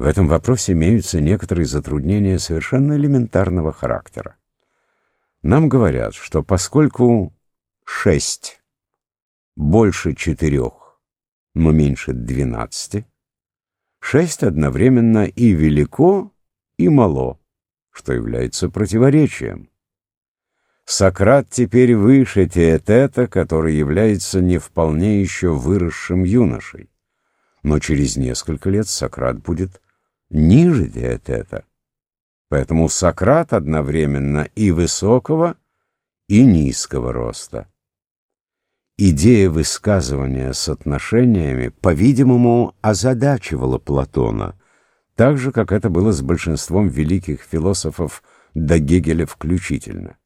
В этом вопросе имеются некоторые затруднения совершенно элементарного характера. Нам говорят, что поскольку шесть больше четырех, но меньше двенадцати, шесть одновременно и велико, и мало, что является противоречием. Сократ теперь выше Теэтета, который является не вполне еще выросшим юношей. Но через несколько лет Сократ будет ниже Теэтета. Поэтому Сократ одновременно и высокого, и низкого роста. Идея высказывания с отношениями, по-видимому, озадачивала Платона, так же, как это было с большинством великих философов до Гегеля включительно.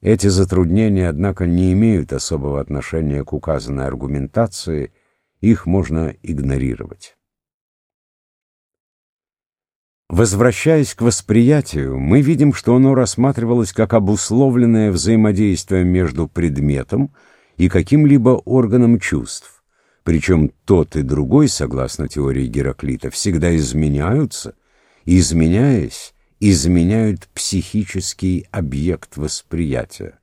Эти затруднения, однако, не имеют особого отношения к указанной аргументации, их можно игнорировать. Возвращаясь к восприятию, мы видим, что оно рассматривалось как обусловленное взаимодействие между предметом и каким-либо органом чувств. Причем тот и другой, согласно теории Гераклита, всегда изменяются, и, изменяясь, изменяют психический объект восприятия.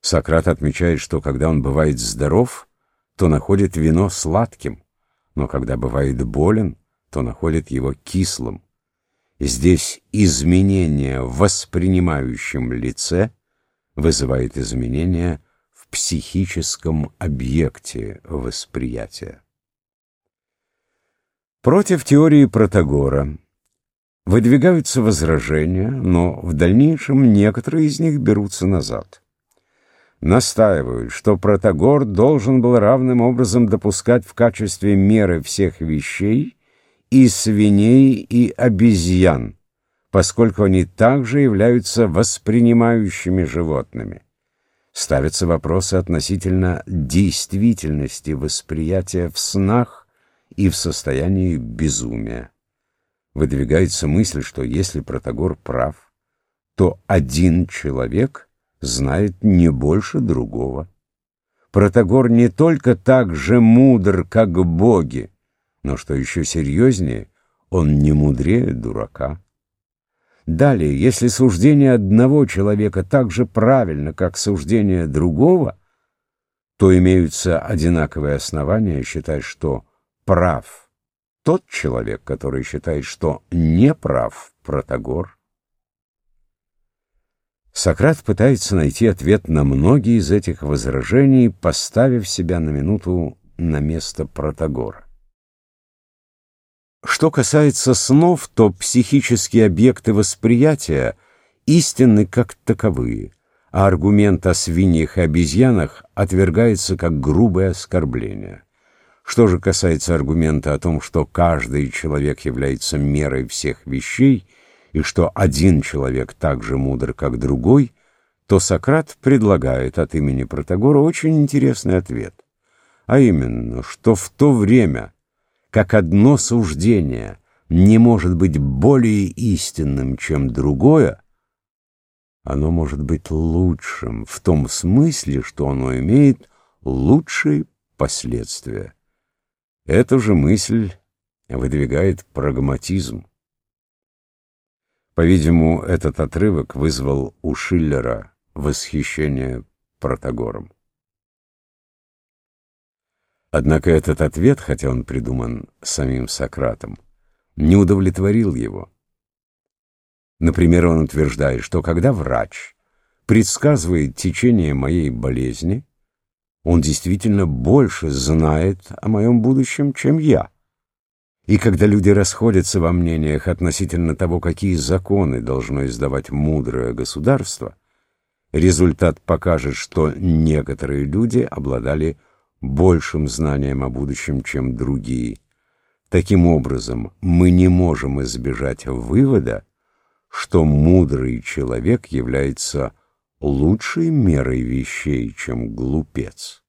Сократ отмечает, что когда он бывает здоров, то находит вино сладким, но когда бывает болен, то находит его кислым. Здесь изменение в воспринимающем лице вызывает изменения в психическом объекте восприятия. Против теории Протагора выдвигаются возражения, но в дальнейшем некоторые из них берутся назад. Настаивают, что Протагор должен был равным образом допускать в качестве меры всех вещей и свиней, и обезьян, поскольку они также являются воспринимающими животными. Ставятся вопросы относительно действительности восприятия в снах и в состоянии безумия. Выдвигается мысль, что если Протагор прав, то один человек знает не больше другого. Протагор не только так же мудр, как боги, но, что еще серьезнее, он не мудрее дурака. Далее, если суждение одного человека так же правильно, как суждение другого, то имеются одинаковые основания считать, что прав тот человек, который считает, что не прав Протагор. Сократ пытается найти ответ на многие из этих возражений, поставив себя на минуту на место Протагора. Что касается снов, то психические объекты восприятия истинны как таковые, а аргумент о свиньях и обезьянах отвергается как грубое оскорбление. Что же касается аргумента о том, что каждый человек является мерой всех вещей, и что один человек так же мудр, как другой, то Сократ предлагает от имени Протагора очень интересный ответ, а именно, что в то время, как одно суждение не может быть более истинным, чем другое, оно может быть лучшим в том смысле, что оно имеет лучшие последствия. Эту же мысль выдвигает прагматизм. По-видимому, этот отрывок вызвал у Шиллера восхищение Протагором. Однако этот ответ, хотя он придуман самим Сократом, не удовлетворил его. Например, он утверждает, что когда врач предсказывает течение моей болезни, он действительно больше знает о моем будущем, чем я. И когда люди расходятся во мнениях относительно того, какие законы должно издавать мудрое государство, результат покажет, что некоторые люди обладали большим знанием о будущем, чем другие. Таким образом, мы не можем избежать вывода, что мудрый человек является лучшей мерой вещей, чем глупец.